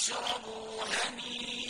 فَاشْرَبُوا هَنِيئًا.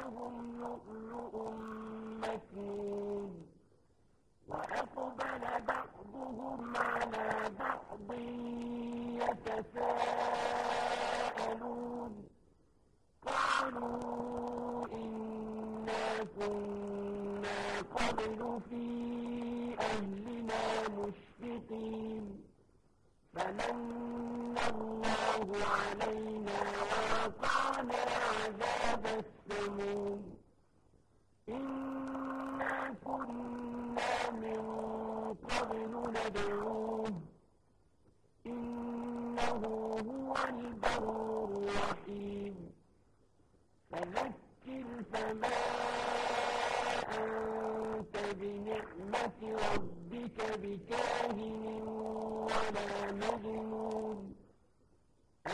معهم لؤلؤ مكين وأقبل بعضهم على بعض يتساءلون قالوا إنا كنا قبل في أهلنا مشفقين فلما الله علينا ووقعنا عذاب السموم. إنا كنا من قبل ندعوه. إنه هو البر الرحيم. فذكر فما أنت بنعمة ربك بكاهن ولا مجنون.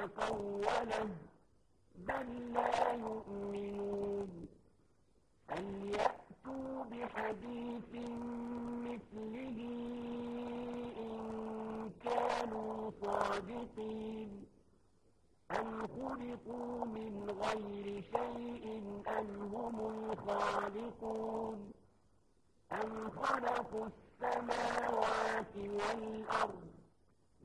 مصومة بل لا يؤمنون. فليأتوا بحديث مثله إن كانوا صادقين. أم خلقوا من غير شيء أم هم الخالقون؟ أم خلقوا السماوات والأرض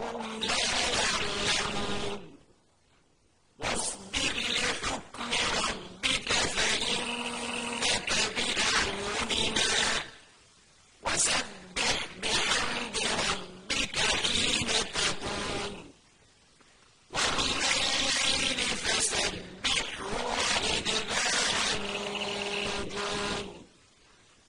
وهم لا يعلمون.